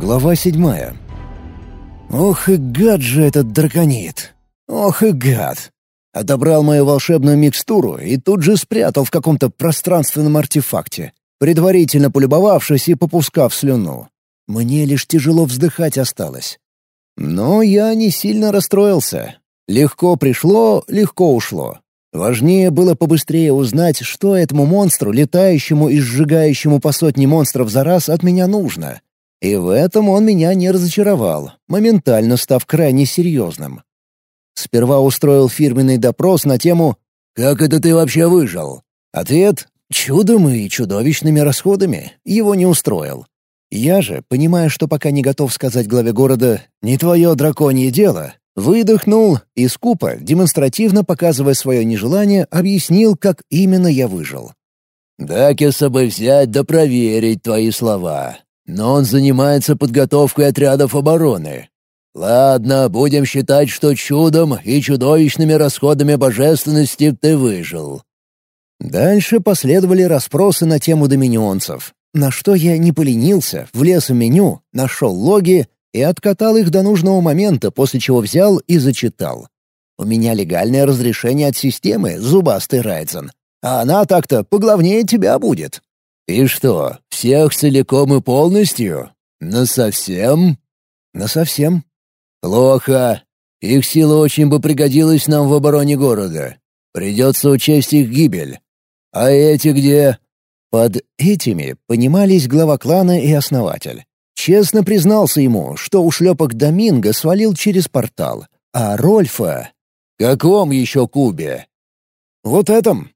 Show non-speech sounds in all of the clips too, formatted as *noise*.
Глава седьмая. Ох и гад же этот драконит! Ох и гад! Отобрал мою волшебную микстуру и тут же спрятал в каком-то пространственном артефакте, предварительно полюбовавшись и попускав слюну. Мне лишь тяжело вздыхать осталось. Но я не сильно расстроился. Легко пришло, легко ушло. Важнее было побыстрее узнать, что этому монстру, летающему и сжигающему по сотне монстров за раз, от меня нужно. И в этом он меня не разочаровал, моментально став крайне серьезным. Сперва устроил фирменный допрос на тему «Как это ты вообще выжил?» Ответ «Чудом и чудовищными расходами» его не устроил. Я же, понимая, что пока не готов сказать главе города «не твое драконье дело», выдохнул и скупо, демонстративно показывая свое нежелание, объяснил, как именно я выжил. «Дакиса бы взять да проверить твои слова, но он занимается подготовкой отрядов обороны. Ладно, будем считать, что чудом и чудовищными расходами божественности ты выжил». Дальше последовали расспросы на тему доминионцев, на что я не поленился, влез в меню, нашел логи и откатал их до нужного момента, после чего взял и зачитал. У меня легальное разрешение от системы, зубастый Райдзен. А она так-то поглавнее тебя будет. И что, всех целиком и полностью? Насовсем? Насовсем. Плохо. Их сила очень бы пригодилась нам в обороне города. Придется учесть их гибель. А эти где? Под «этими» понимались глава клана и основатель. Честно признался ему, что у шлепок Доминго свалил через портал, а Рольфа... «Каком еще кубе?» «Вот этом».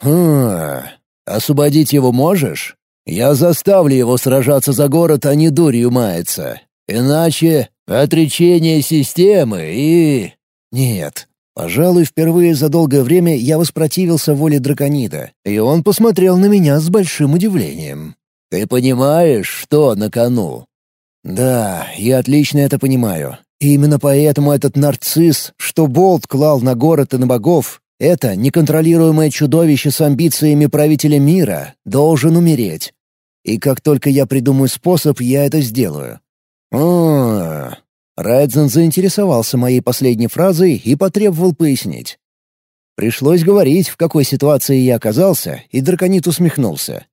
«Хм... Освободить его можешь? Я заставлю его сражаться за город, а не дурью мается. Иначе отречение системы и...» «Нет, Пожалуй, впервые за долгое время я воспротивился воле драконида, и он посмотрел на меня с большим удивлением. «Ты понимаешь, что на кону?» «Да, я отлично это понимаю. И именно поэтому этот нарцисс, что болт клал на город и на богов, это неконтролируемое чудовище с амбициями правителя мира, должен умереть. И как только я придумаю способ, я это сделаю. О, Райдзен заинтересовался моей последней фразой и потребовал пояснить. Пришлось говорить, в какой ситуации я оказался, и драконит усмехнулся.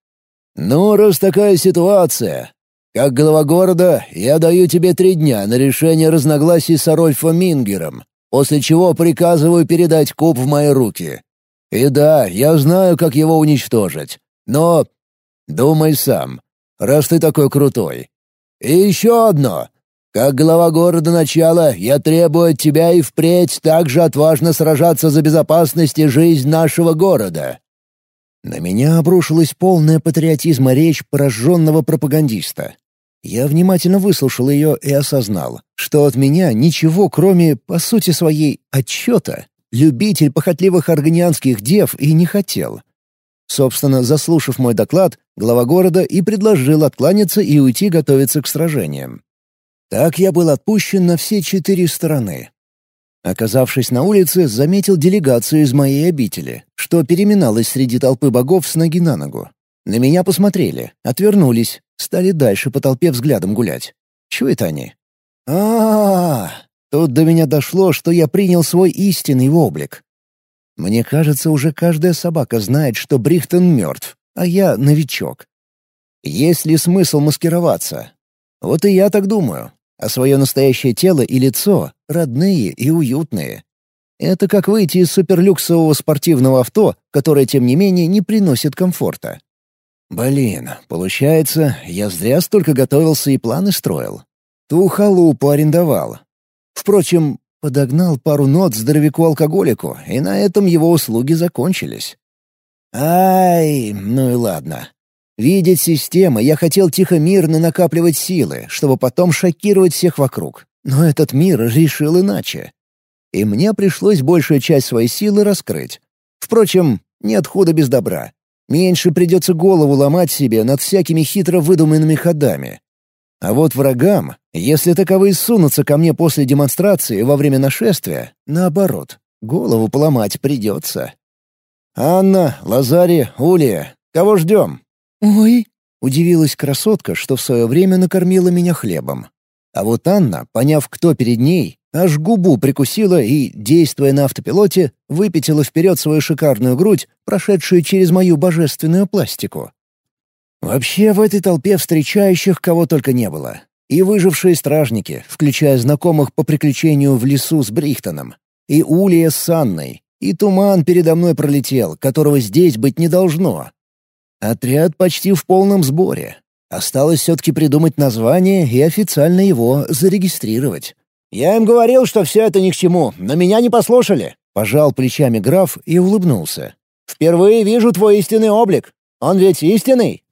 «Ну, раз такая ситуация, как глава города, я даю тебе три дня на решение разногласий с Арольфом Мингером, после чего приказываю передать куб в мои руки. И да, я знаю, как его уничтожить, но... Думай сам, раз ты такой крутой. И еще одно. Как глава города начала, я требую от тебя и впредь также отважно сражаться за безопасность и жизнь нашего города». На меня обрушилась полная патриотизма речь пораженного пропагандиста. Я внимательно выслушал ее и осознал, что от меня ничего, кроме, по сути своей, отчета, любитель похотливых органианских дев и не хотел. Собственно, заслушав мой доклад, глава города и предложил откланяться и уйти готовиться к сражениям. Так я был отпущен на все четыре стороны. Оказавшись на улице, заметил делегацию из моей обители, что переминалась среди толпы богов с ноги на ногу. На меня посмотрели, отвернулись, стали дальше по толпе взглядом гулять. Чего это они? а, -а, -а Тут до меня дошло, что я принял свой истинный облик. Мне кажется, уже каждая собака знает, что Брихтон мертв, а я новичок. Есть ли смысл маскироваться? Вот и я так думаю а свое настоящее тело и лицо родные и уютные. Это как выйти из суперлюксового спортивного авто, которое, тем не менее, не приносит комфорта. Блин, получается, я зря столько готовился и планы строил. Ту халупу арендовал. Впрочем, подогнал пару нот здоровяку-алкоголику, и на этом его услуги закончились. Ай, ну и ладно. Видеть системы я хотел тихо-мирно накапливать силы, чтобы потом шокировать всех вокруг. Но этот мир решил иначе. И мне пришлось большую часть своей силы раскрыть. Впрочем, нет худа без добра. Меньше придется голову ломать себе над всякими хитро выдуманными ходами. А вот врагам, если таковые сунутся ко мне после демонстрации во время нашествия, наоборот, голову поломать придется. «Анна, Лазари, Улия, кого ждем?» «Ой!» — удивилась красотка, что в свое время накормила меня хлебом. А вот Анна, поняв, кто перед ней, аж губу прикусила и, действуя на автопилоте, выпятила вперед свою шикарную грудь, прошедшую через мою божественную пластику. Вообще в этой толпе встречающих кого только не было. И выжившие стражники, включая знакомых по приключению в лесу с Брихтоном, и Улия с Анной, и туман передо мной пролетел, которого здесь быть не должно. Отряд почти в полном сборе. Осталось все-таки придумать название и официально его зарегистрировать. «Я им говорил, что все это ни к чему, но меня не послушали», — пожал плечами граф и улыбнулся. «Впервые вижу твой истинный облик. Он ведь истинный?»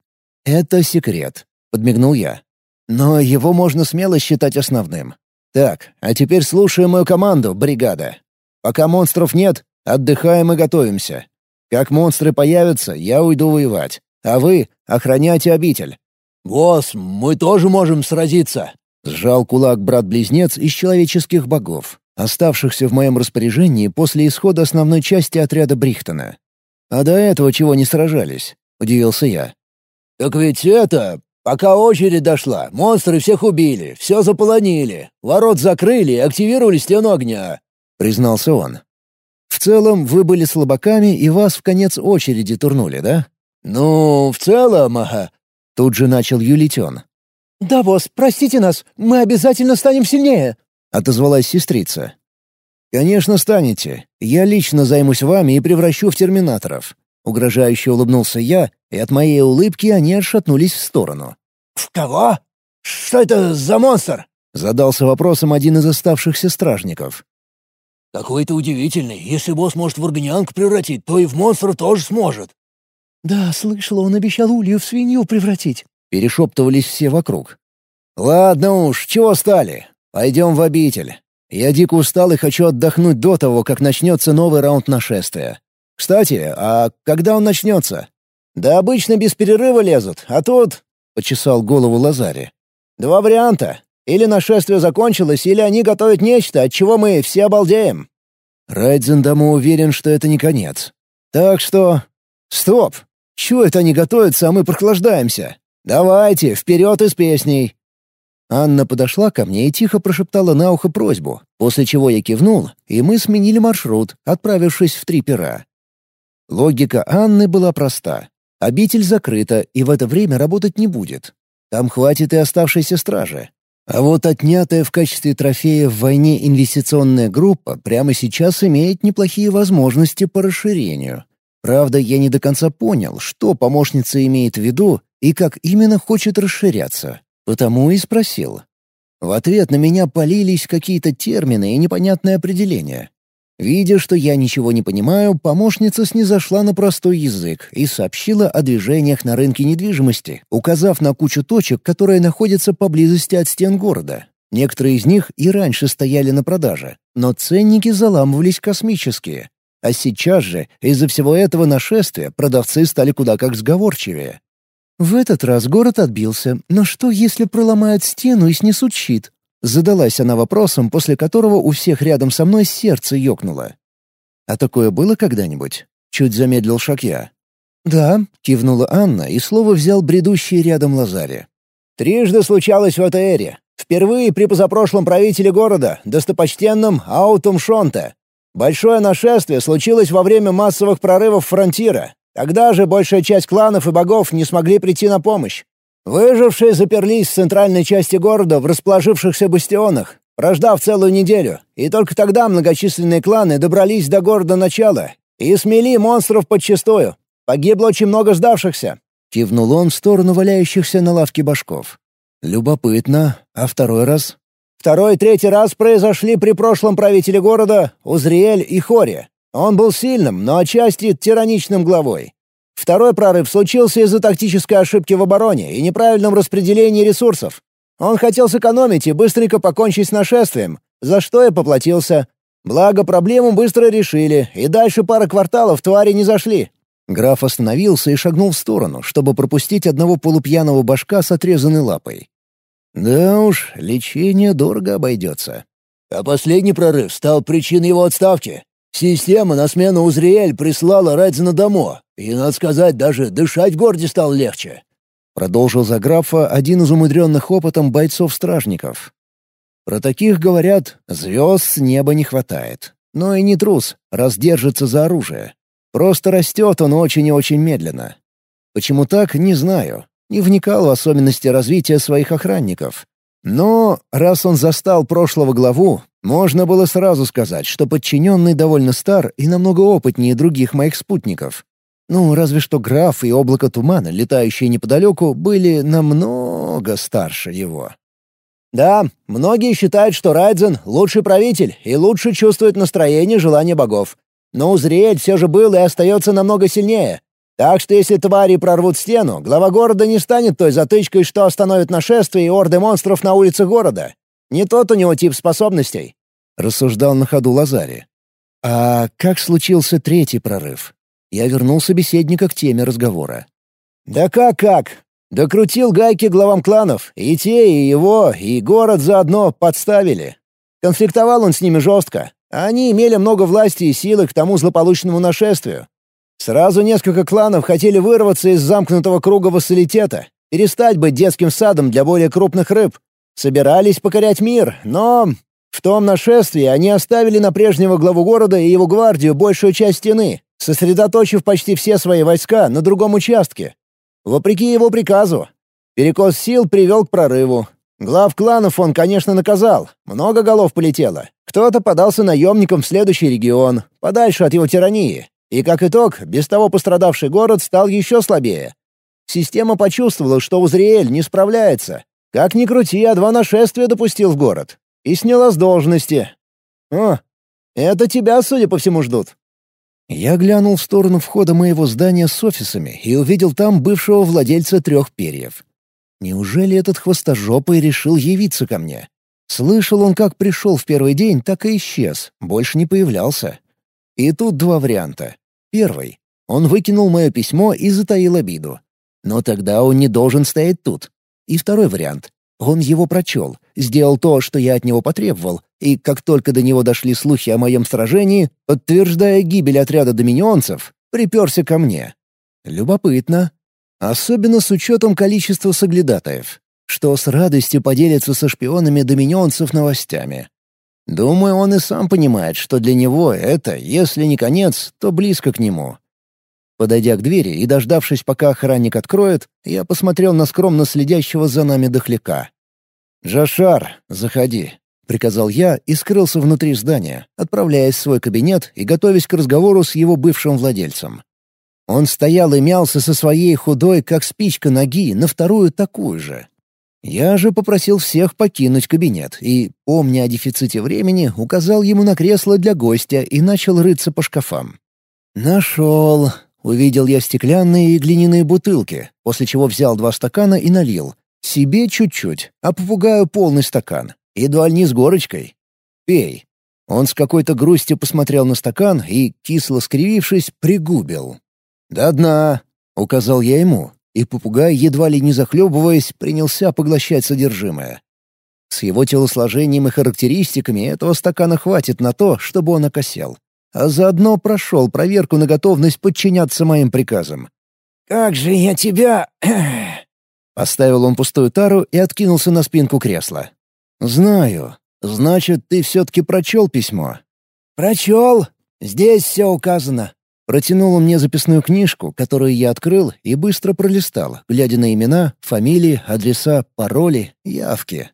«Это секрет», — подмигнул я. «Но его можно смело считать основным. Так, а теперь слушай мою команду, бригада. Пока монстров нет, отдыхаем и готовимся. Как монстры появятся, я уйду воевать, а вы охраняйте обитель. «Босс, мы тоже можем сразиться!» — сжал кулак брат-близнец из человеческих богов, оставшихся в моем распоряжении после исхода основной части отряда Брихтона. «А до этого чего не сражались?» — удивился я. «Так ведь это... Пока очередь дошла, монстры всех убили, все заполонили, ворот закрыли и активировали стену огня», — признался он. «В целом, вы были слабаками и вас в конец очереди турнули, да?» «Ну, в целом, ага. Тут же начал юлить «Да, босс, простите нас, мы обязательно станем сильнее!» — отозвалась сестрица. «Конечно, станете. Я лично займусь вами и превращу в терминаторов». Угрожающе улыбнулся я, и от моей улыбки они отшатнулись в сторону. «В кого? Что это за монстр?» — задался вопросом один из оставшихся стражников. «Какой-то удивительный. Если босс может в органианку превратить, то и в монстра тоже сможет. «Да, слышала, он обещал Улью в свинью превратить», — перешептывались все вокруг. «Ладно уж, чего стали? Пойдем в обитель. Я дико устал и хочу отдохнуть до того, как начнется новый раунд нашествия. Кстати, а когда он начнется?» «Да обычно без перерыва лезут, а тут...» — почесал голову Лазари. «Два варианта. Или нашествие закончилось, или они готовят нечто, от чего мы все обалдеем». Райдзен Дамо уверен, что это не конец. Так что... Стоп! Чего это они готовятся, а мы прохлаждаемся? Давайте, вперед из песней!» Анна подошла ко мне и тихо прошептала на ухо просьбу, после чего я кивнул, и мы сменили маршрут, отправившись в три пера. Логика Анны была проста. Обитель закрыта, и в это время работать не будет. Там хватит и оставшейся стражи. А вот отнятая в качестве трофея в войне инвестиционная группа прямо сейчас имеет неплохие возможности по расширению. Правда, я не до конца понял, что помощница имеет в виду и как именно хочет расширяться. Потому и спросил. В ответ на меня полились какие-то термины и непонятные определения. Видя, что я ничего не понимаю, помощница снизошла на простой язык и сообщила о движениях на рынке недвижимости, указав на кучу точек, которые находятся поблизости от стен города. Некоторые из них и раньше стояли на продаже, но ценники заламывались космические, а сейчас же, из-за всего этого нашествия, продавцы стали куда как сговорчивее. В этот раз город отбился, но что, если проломают стену и снесут щит? Задалась она вопросом, после которого у всех рядом со мной сердце ёкнуло. «А такое было когда-нибудь?» — чуть замедлил шаг я. «Да», — кивнула Анна, и слово взял бредущий рядом Лазаре. «Трижды случалось в этой эре. Впервые при позапрошлом правителе города, достопочтенном Аутум Шонте. Большое нашествие случилось во время массовых прорывов фронтира. Тогда же большая часть кланов и богов не смогли прийти на помощь. Выжившие заперлись в центральной части города в расположившихся бастионах, прождав целую неделю, и только тогда многочисленные кланы добрались до города начала и смели монстров подчистую. Погибло очень много сдавшихся. Кивнул он в сторону валяющихся на лавке башков. «Любопытно. А второй раз?» Второй и третий раз произошли при прошлом правителе города Узриэль и Хоре. Он был сильным, но отчасти тираничным главой. Второй прорыв случился из-за тактической ошибки в обороне и неправильном распределении ресурсов. Он хотел сэкономить и быстренько покончить с нашествием, за что и поплатился. Благо, проблему быстро решили, и дальше пара кварталов твари не зашли. Граф остановился и шагнул в сторону, чтобы пропустить одного полупьяного башка с отрезанной лапой. Да уж, лечение дорого обойдется. А последний прорыв стал причиной его отставки. Система на смену Узриэль прислала Райдзена домой, и, надо сказать, даже дышать в городе стало легче. Продолжил за графа один из умудренных опытом бойцов-стражников. Про таких говорят, звезд с неба не хватает. Но и не трус, раз держится за оружие. Просто растет он очень и очень медленно. Почему так, не знаю. Не вникал в особенности развития своих охранников. Но раз он застал прошлого главу, можно было сразу сказать, что подчиненный довольно стар и намного опытнее других моих спутников. Ну, разве что граф и облако тумана, летающие неподалеку, были намного старше его. Да, многие считают, что Райдзен — лучший правитель и лучше чувствует настроение желания богов. Но Узриэль все же был и остается намного сильнее. Так что если твари прорвут стену, глава города не станет той затычкой, что остановит нашествие и орды монстров на улицах города. Не тот у него тип способностей», — рассуждал на ходу Лазари. «А как случился третий прорыв?» Я вернул собеседника к теме разговора. «Да как-как? Докрутил гайки главам кланов, и те, и его, и город заодно подставили. Конфликтовал он с ними жестко, они имели много власти и силы к тому злополучному нашествию. Сразу несколько кланов хотели вырваться из замкнутого круга вассалитета, перестать быть детским садом для более крупных рыб. Собирались покорять мир, но... В том нашествии они оставили на прежнего главу города и его гвардию большую часть стены, сосредоточив почти все свои войска на другом участке. Вопреки его приказу. Перекос сил привел к прорыву. Глав кланов он, конечно, наказал. Много голов полетело. Кто-то подался наемником в следующий регион, подальше от его тирании. И как итог, без того пострадавший город стал еще слабее. Система почувствовала, что Узриэль не справляется. Как ни крути, а два нашествия допустил в город. И сняла с должности. О, это тебя, судя по всему, ждут. Я глянул в сторону входа моего здания с офисами и увидел там бывшего владельца трех перьев. Неужели этот хвостожопый решил явиться ко мне? Слышал он, как пришел в первый день, так и исчез, больше не появлялся. И тут два варианта. Первый. Он выкинул мое письмо и затаил обиду. Но тогда он не должен стоять тут. И второй вариант. Он его прочел, сделал то, что я от него потребовал, и как только до него дошли слухи о моем сражении, подтверждая гибель отряда доминионцев, приперся ко мне. Любопытно. Особенно с учетом количества соглядатаев, что с радостью поделится со шпионами доминионцев новостями. Думаю, он и сам понимает, что для него это, если не конец, то близко к нему. Подойдя к двери и дождавшись, пока охранник откроет, я посмотрел на скромно следящего за нами дохляка. «Джашар, заходи», — приказал я и скрылся внутри здания, отправляясь в свой кабинет и готовясь к разговору с его бывшим владельцем. Он стоял и мялся со своей худой, как спичка ноги, на вторую такую же. Я же попросил всех покинуть кабинет и, помня о дефиците времени, указал ему на кресло для гостя и начал рыться по шкафам. «Нашел!» — увидел я стеклянные и глиняные бутылки, после чего взял два стакана и налил. Себе чуть-чуть, а попугаю полный стакан. Едва ли не с горочкой. «Пей». Он с какой-то грустью посмотрел на стакан и, кисло скривившись, пригубил. «До дна!» — указал я ему, и попугай, едва ли не захлебываясь, принялся поглощать содержимое. С его телосложением и характеристиками этого стакана хватит на то, чтобы он окосел. А заодно прошел проверку на готовность подчиняться моим приказам. «Как же я тебя...» *clears throat* Поставил он пустую тару и откинулся на спинку кресла. «Знаю. Значит, ты все-таки прочел письмо?» «Прочел. Здесь все указано. Протянул он мне записную книжку, которую я открыл и быстро пролистал, глядя на имена, фамилии, адреса, пароли, явки.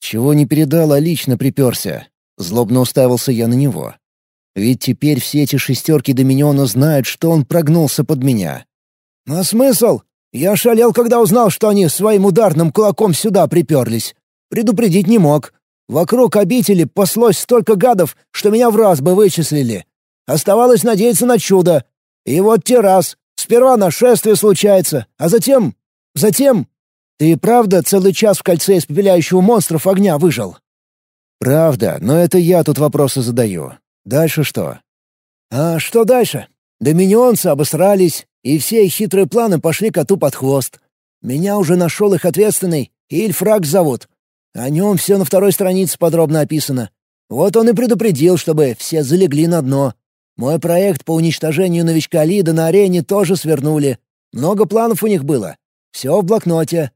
Чего не передал, а лично приперся. Злобно уставился я на него. Ведь теперь все эти шестерки Доминиона знают, что он прогнулся под меня. «А смысл? Я шалел, когда узнал, что они своим ударным кулаком сюда приперлись. Предупредить не мог. Вокруг обители послось столько гадов, что меня в раз бы вычислили. Оставалось надеяться на чудо. И вот те раз. Сперва нашествие случается, а затем... Затем... Ты правда целый час в кольце испепеляющего монстров огня выжил? Правда, но это я тут вопросы задаю. Дальше что? А что дальше? Доминионцы обосрались, и все их хитрые планы пошли коту под хвост. Меня уже нашел их ответственный, Ильфраг зовут. О нем все на второй странице подробно описано. Вот он и предупредил, чтобы все залегли на дно. Мой проект по уничтожению новичка Лида на арене тоже свернули. Много планов у них было. Все в блокноте».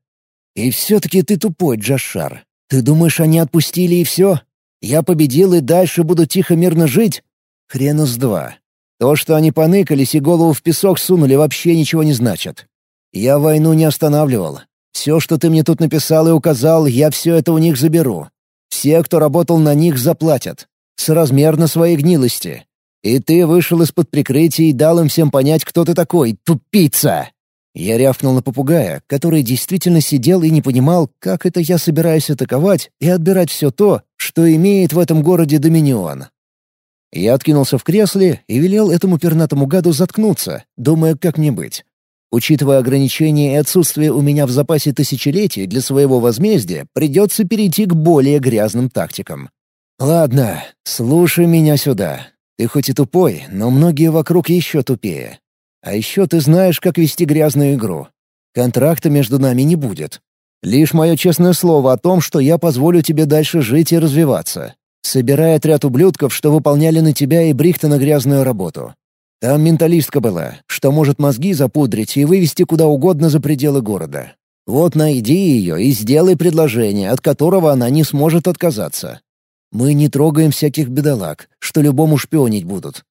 «И все-таки ты тупой, Джашар. Ты думаешь, они отпустили и все? Я победил и дальше буду тихо-мирно жить? Хрена с два. То, что они поныкались и голову в песок сунули, вообще ничего не значит. Я войну не останавливал. Все, что ты мне тут написал и указал, я все это у них заберу. Все, кто работал на них, заплатят. Соразмерно своей гнилости. И ты вышел из-под прикрытия и дал им всем понять, кто ты такой, тупица!» Я рявкнул на попугая, который действительно сидел и не понимал, как это я собираюсь атаковать и отбирать все то, что имеет в этом городе Доминион. Я откинулся в кресле и велел этому пернатому гаду заткнуться, думая, как мне быть. Учитывая ограничения и отсутствие у меня в запасе тысячелетий для своего возмездия, придется перейти к более грязным тактикам. «Ладно, слушай меня сюда. Ты хоть и тупой, но многие вокруг еще тупее. А еще ты знаешь, как вести грязную игру. Контракта между нами не будет. Лишь мое честное слово о том, что я позволю тебе дальше жить и развиваться. Собирай отряд ублюдков, что выполняли на тебя и Брихтона грязную работу. Там менталистка была, что может мозги запудрить и вывести куда угодно за пределы города. Вот найди ее и сделай предложение, от которого она не сможет отказаться. Мы не трогаем всяких бедолаг, что любому шпионить будут.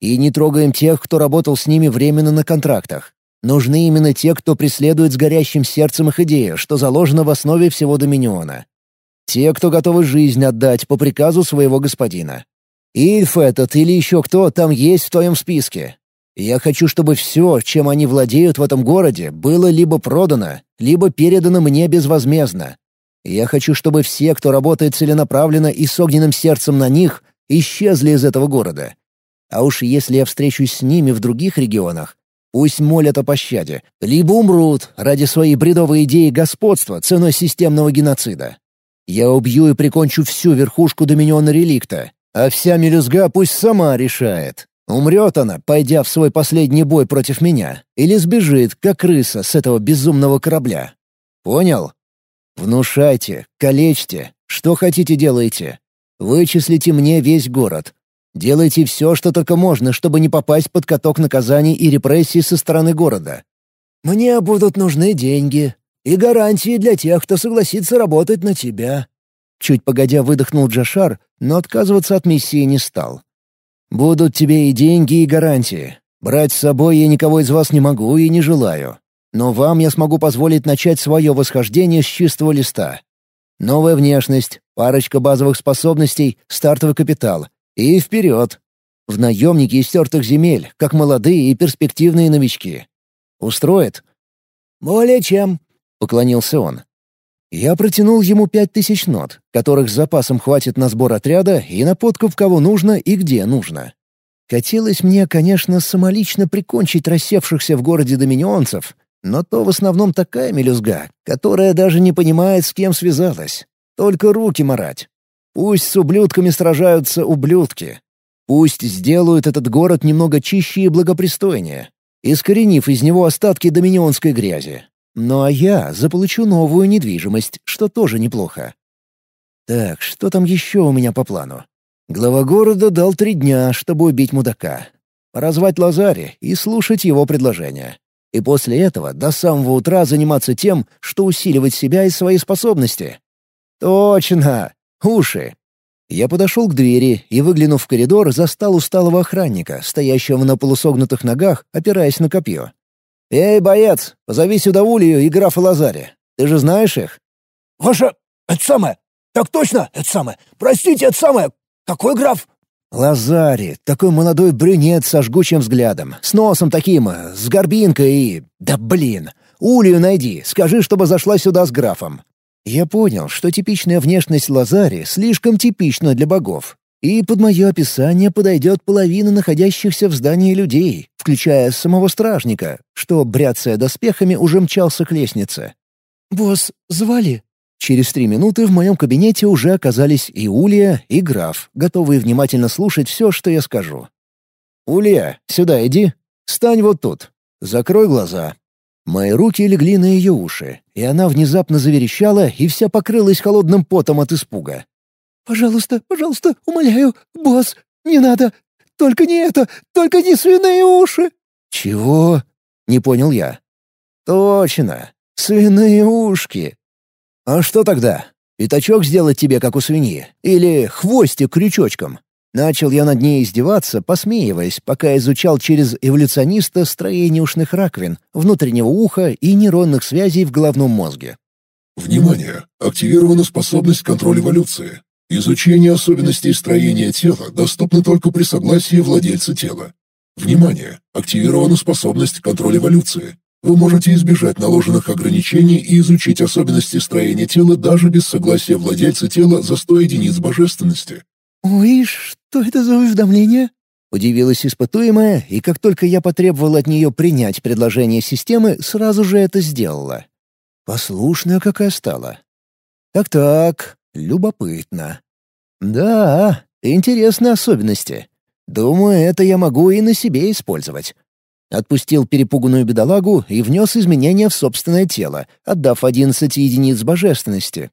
И не трогаем тех, кто работал с ними временно на контрактах. Нужны именно те, кто преследует с горящим сердцем их идею, что заложено в основе всего Доминиона. Те, кто готовы жизнь отдать по приказу своего господина. Ильф этот или еще кто там есть в твоем списке. Я хочу, чтобы все, чем они владеют в этом городе, было либо продано, либо передано мне безвозмездно. Я хочу, чтобы все, кто работает целенаправленно и с огненным сердцем на них, исчезли из этого города. А уж если я встречусь с ними в других регионах, пусть молят о пощаде, либо умрут ради своей бредовой идеи господства ценой системного геноцида. Я убью и прикончу всю верхушку доминиона реликта, а вся мелюзга пусть сама решает. Умрет она, пойдя в свой последний бой против меня, или сбежит, как крыса с этого безумного корабля. Понял? Внушайте, калечьте, что хотите делайте. Вычислите мне весь город. Делайте все, что только можно, чтобы не попасть под каток наказаний и репрессий со стороны города. Мне будут нужны деньги и гарантии для тех, кто согласится работать на тебя. Чуть погодя выдохнул Джашар, но отказываться от миссии не стал. «Будут тебе и деньги, и гарантии. Брать с собой я никого из вас не могу и не желаю. Но вам я смогу позволить начать свое восхождение с чистого листа. Новая внешность, парочка базовых способностей, стартовый капитал. И вперед! В наемники из стертых земель, как молодые и перспективные новички. Устроит?» «Более чем», — поклонился он. Я протянул ему пять тысяч нот, которых с запасом хватит на сбор отряда и на подкуп кого нужно и где нужно. Хотелось мне, конечно, самолично прикончить рассевшихся в городе доминионцев, но то в основном такая мелюзга, которая даже не понимает, с кем связалась. Только руки марать. Пусть с ублюдками сражаются ублюдки. Пусть сделают этот город немного чище и благопристойнее, искоренив из него остатки доминионской грязи. Ну а я заполучу новую недвижимость, что тоже неплохо. Так, что там еще у меня по плану? Глава города дал три дня, чтобы убить мудака. Поразвать Лазари и слушать его предложения. И после этого до самого утра заниматься тем, что усиливать себя и свои способности. Точно! Уши! Я подошел к двери и, выглянув в коридор, застал усталого охранника, стоящего на полусогнутых ногах, опираясь на копье. «Эй, боец, позови сюда Улию и графа Лазари. Ты же знаешь их?» «Ваша... это самое... Так точно, это самое... Простите, это самое... Какой граф?» Лазари, такой молодой брюнет со жгучим взглядом, с носом таким, с горбинкой и... Да блин! Улию найди, скажи, чтобы зашла сюда с графом. Я понял, что типичная внешность Лазари слишком типична для богов, и под мое описание подойдет половина находящихся в здании людей, включая самого стражника, что, бряцая доспехами, уже мчался к лестнице. «Босс, звали?» Через три минуты в моем кабинете уже оказались и Улия, и граф, готовые внимательно слушать все, что я скажу. «Улия, сюда иди. Стань вот тут. Закрой глаза». Мои руки легли на ее уши, и она внезапно заверещала и вся покрылась холодным потом от испуга. «Пожалуйста, пожалуйста, умоляю, босс, не надо! Только не это! Только не свиные уши!» «Чего?» — не понял я. «Точно! Свиные ушки. А что тогда? Пятачок сделать тебе, как у свиньи? Или хвостик крючочком? Начал я над ней издеваться, посмеиваясь, пока изучал через эволюциониста строение ушных раковин, внутреннего уха и нейронных связей в головном мозге. Внимание! Активирована способность контроля эволюции. Изучение особенностей строения тела доступно только при согласии владельца тела. Внимание! Активирована способность контроля эволюции. Вы можете избежать наложенных ограничений и изучить особенности строения тела даже без согласия владельца тела за 100 единиц божественности. «Ой, что это за уведомление?» Удивилась испытуемая, и как только я потребовал от нее принять предложение системы, сразу же это сделала. Послушная какая стала. Так-так, любопытно. Да, интересные особенности. Думаю, это я могу и на себе использовать. Отпустил перепуганную бедолагу и внес изменения в собственное тело, отдав 11 единиц божественности.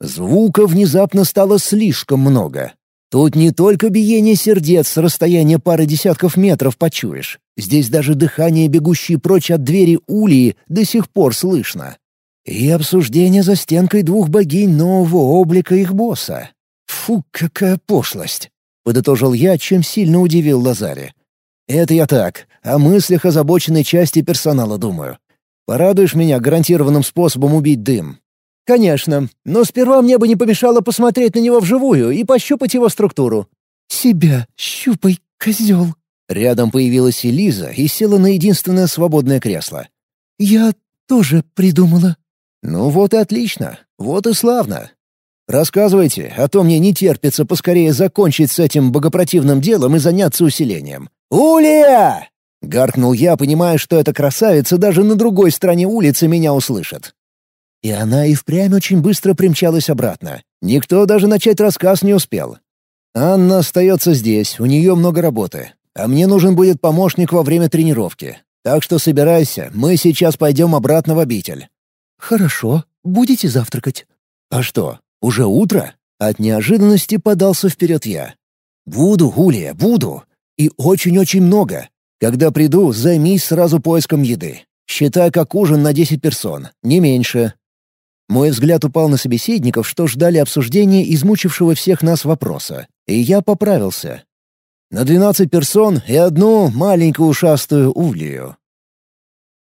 Звука внезапно стало слишком много. Тут не только биение сердец с расстояния пары десятков метров почуешь. Здесь даже дыхание, бегущее прочь от двери улии, до сих пор слышно. И обсуждение за стенкой двух богинь нового облика их босса. Фу, какая пошлость! Подытожил я, чем сильно удивил Лазаре. Это я так, о мыслях озабоченной части персонала думаю. Порадуешь меня гарантированным способом убить дым, «Конечно, но сперва мне бы не помешало посмотреть на него вживую и пощупать его структуру». «Себя щупай, козел». Рядом появилась Элиза и села на единственное свободное кресло. «Я тоже придумала». «Ну вот и отлично, вот и славно. Рассказывайте, а то мне не терпится поскорее закончить с этим богопротивным делом и заняться усилением». «Улия!» — гаркнул я, понимая, что эта красавица даже на другой стороне улицы меня услышит. И она и впрямь очень быстро примчалась обратно. Никто даже начать рассказ не успел. Анна остается здесь, у нее много работы. А мне нужен будет помощник во время тренировки. Так что собирайся, мы сейчас пойдем обратно в обитель». «Хорошо. Будете завтракать?» «А что, уже утро?» От неожиданности подался вперед я. «Буду, Гулия, буду. И очень-очень много. Когда приду, займись сразу поиском еды. Считай как ужин на десять персон, не меньше. Мой взгляд упал на собеседников, что ждали обсуждения измучившего всех нас вопроса, и я поправился. На двенадцать персон и одну маленькую ушастую улью.